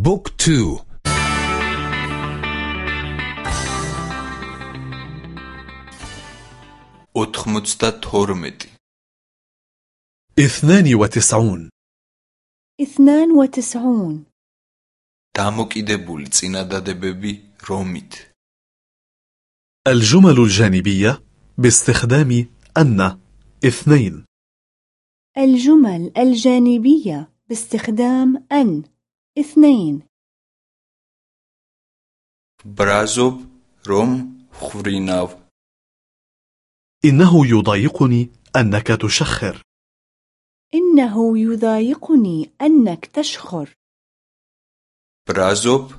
book two. ოთხმოცდათორმეტი اثنان وتسعون. اثنان وتسعون. დამოკიდებული წინადადებები რომით الجمل الجانبية باستخدام أن اثنين. الجمل الجانبية باستخدام أن. اثنين. برازوب روم خوريناو. إنه يضايقني أنك تشخر. إنه يضايقني أنك تشخر. برازوب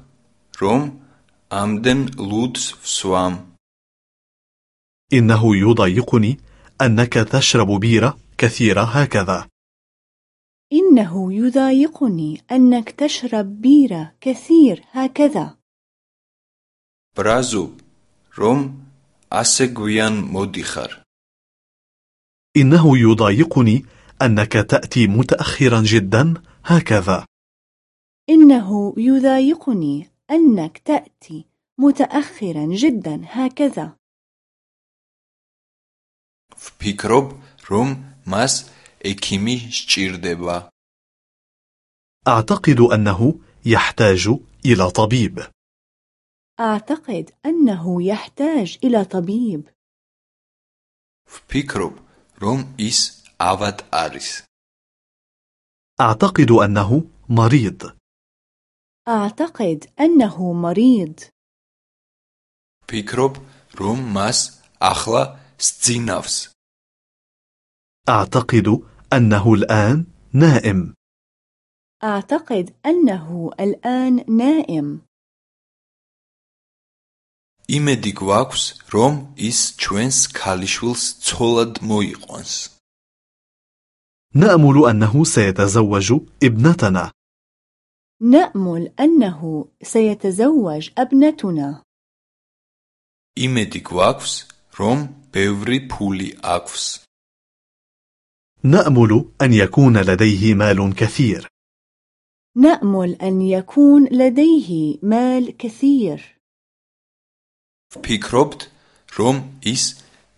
روم أمدن لودس فسوام إنه يضايقني أنك تشرب بيرة كثيرة هكذا. إنه يضايقني أنك تشرب بيرة كثير هكذا ბრაზობ რომ ასე გვიან მოდიხარ إنه يضايقني أنك تأتي متأخرا جدا هكذا إنه يضايقني أنك تأتي متأخرا جدا هكذا ვფიქრობ რომ მას ექიმი სჭირდება أعتقد أنه يحتاج إلى طبيب أعتقد أنه يحتاج إلى طبيب ვფიქრობ რომ ის ავად არის أعتقد أنه مريض أعتقد أنه مريض ვფიქრობ რომ მას ახლა სძინავს أعتقد أنه الآن نائم أعتقد أنه الآن نائم იმედი გვაქვს რომ ის ჩვენს ქალიშვილს ცოლად მოიყვანს نأمل أنه سيتزوج ابنتنا نأمل أنه سيتزوج ابنتنا იმედი გვაქვს რომ ბევრი ფული აქვს نأمل أن يكون لديه مال كثير نأمل أن يكون لديه مال كثير ვფიქრობთ რომ ის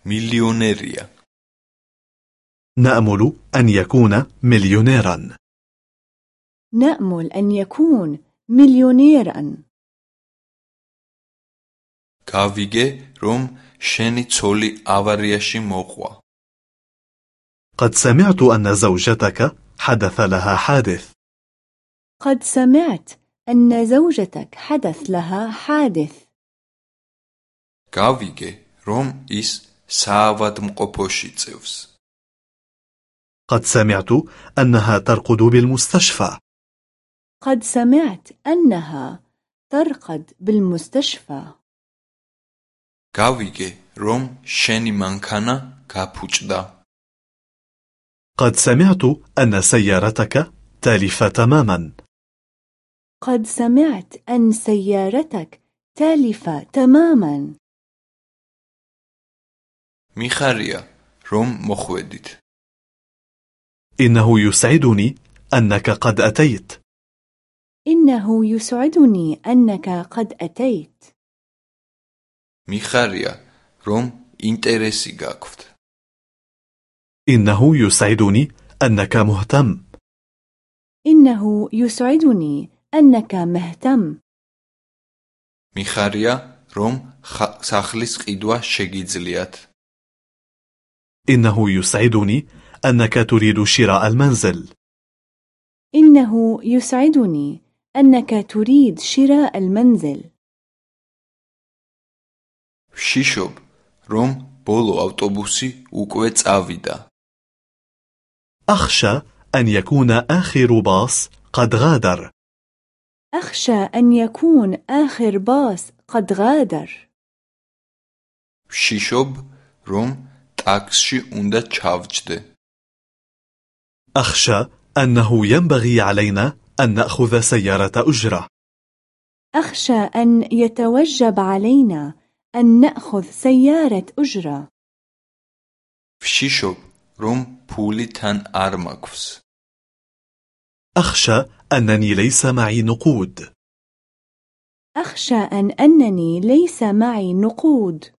მილიონერია نأمل أن يكون مليونيرا نأمل أن يكون مليونيرا გავიგე რომ შენი ცოლი ავარიაში მოყვა قد سمعت أن زوجتك حدث لها حادث قد سمعت أن زوجتك حدث لها حادث გავიგე რომ ის საავადმყოფოში წევს قد سمعت أنها ترقد بالمستشفى قد سمعت أنها ترقد بالمستشفى გავიგე რომ შენი მანქანა გაფუჭდა قد سمعت أن سيارتك تالفة تماما. قد سمعت أن سيارتك تالفة تماما. ميخاريا روم مخوديت إنه يسعدني أنك قد أتيت. إنه يسعدني أنك قد أتيت. ميخاريا روم إنتريسي غاكفت إنه يسعدني أنك مهتم إنه يسعدني أنك مهتم მიხარია რომ ხა- სახლის ყიდვა შეგიძლიათ إنه يسعدني أنك تريد شراء المنزل إنه يسعدني أنك تريد شراء المنزل ვშიშობ რომ ბოლო ავტობუსი უკვე წავიდა أخشى أن يكون آخر باص قد غادر أخشى أن يكون آخر باص قد غادر ვშიშობ რომ ტაქსში უნდა ჩავჯდე أخشى أنه ينبغي علينا أن نأخذ سيارة أجرة أخشى أن يتوجب علينا أن نأخذ سيارة أجرة ვშიშობ რომ ფული თან არ მაქვს. أخشى أنني ليس معي نقود. أخشى أن أنني ليس معي نقود.